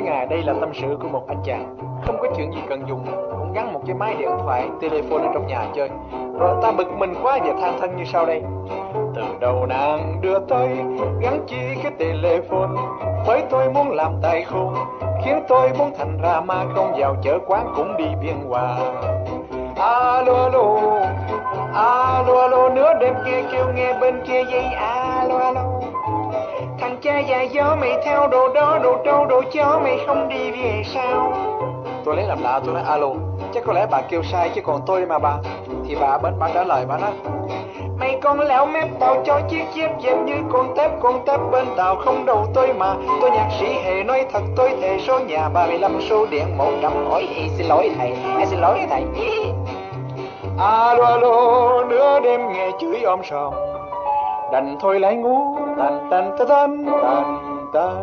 với ngài, đây là tâm sự của một anh chàng. Không có chuyện gì cần dùng, Cũng gắn một cái máy điện thoại, Telephone ở trong nhà chơi. Rồi ta bực mình quá và than thân như sau đây. Từ đầu nàng đưa tới, Gắn chi cái telephone. Với tôi muốn làm tài khôn Khiến tôi muốn thành ra ma công vào chợ quán cũng đi biên hòa. Alo alo Alo alo, nửa đêm kia kêu nghe bên kia dây. Alo alo. Thằng cha già gió mày theo đồ đó đồ trâu đồ chó mày không đi về sao? Tôi lấy làm lạ tôi nói alo Chắc có lẽ bà kêu sai chứ còn tôi mà bà. Thì bà bên bà trả lời bà nói Mày con lẻo mép tao cho chiếc chiếc dẹp như con tép con tép bên tàu không đầu tôi mà. Tôi nhạc sĩ hề nói thật tôi thề số nhà 35 số điện 100 Ôi xin lỗi thầy, em xin lỗi thầy. Alo alo nửa đêm nghe chửi om sòm Đành thôi lại ngủ tan tan tan tan tan tan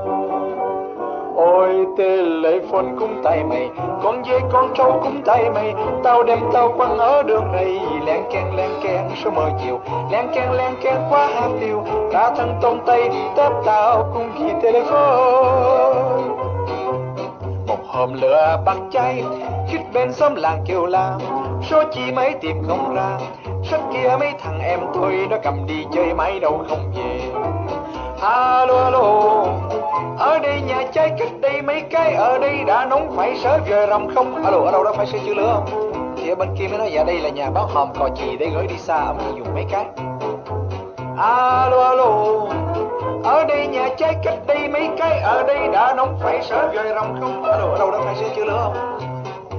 Ôi telephone cũng tay mày Con dê con trâu cũng tay mày. Tao đem tao quăng ở đường này, Len keng len keng số mờ chiều. Len keng len keng quá hạt tiêu Cả thân tông tay tép tao cũng ghi telephone Một hôm lửa bắt cháy Khít bên xóm làng kêu la Số chi mấy tìm không ra. Mấy thằng em tôi nó cầm đi chơi mãi đâu không về. Alo alo Ở đây nhà trai cách đây mấy cái, Ở đây đã nóng phải sớ gờ rầm không? Alo, ở đâu đó phải sửa chữa lửa không? Thì ở bên kia mới nói dạ đây là nhà báo hòm cò chì, để gửi đi xa, Ông dùng mấy cái. Alo alo Ở đây nhà trai cách đây mấy cái, Ở đây đã nóng phải sớ gờ rầm không? Alo, ở đâu đó phải sửa chữa lửa không?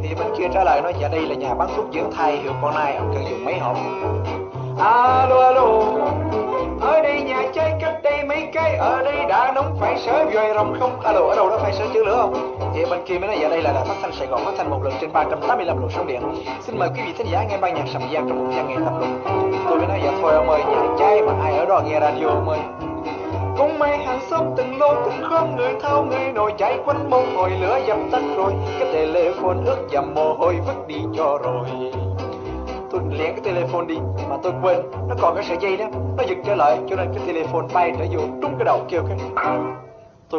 Thì bên kia trả lời nói dạ đây là nhà bán thuốc dưỡng thai hiệu con nai ông cần dùng mấy hộp. Alo alo, ở đây nhà chơi cách đây mấy cái, ở đây đã nóng phải sớ vòi rồng không? Alo, ở đâu đó phải sớ chữ lửa không? Thì bên kia mới nói dạ đây là đài phát thanh sài gòn, phát thanh một lần trên 385 lộ sóng điện. Xin mời quý vị thính giả nghe ban nhạc sầm gian trong một gian nghệ tập lục tôi mới nói dạ thôi ông ơi, nhà trai mà ai ở đó nghe radio ông ơi. Cũng may hàng xóm từng lô cũng không người thao người nổi cháy quấn mông hồi lửa dập tắt rồi. Cái telephone ướt dầm mồ hôi vứt đi cho rồi. Tôi liền cái telephone đi, mà tôi quên. Nó còn cái sợi dây đó nó giật trở lại, cho nên cái telephone bay trở vô trúng cái đầu kêu cái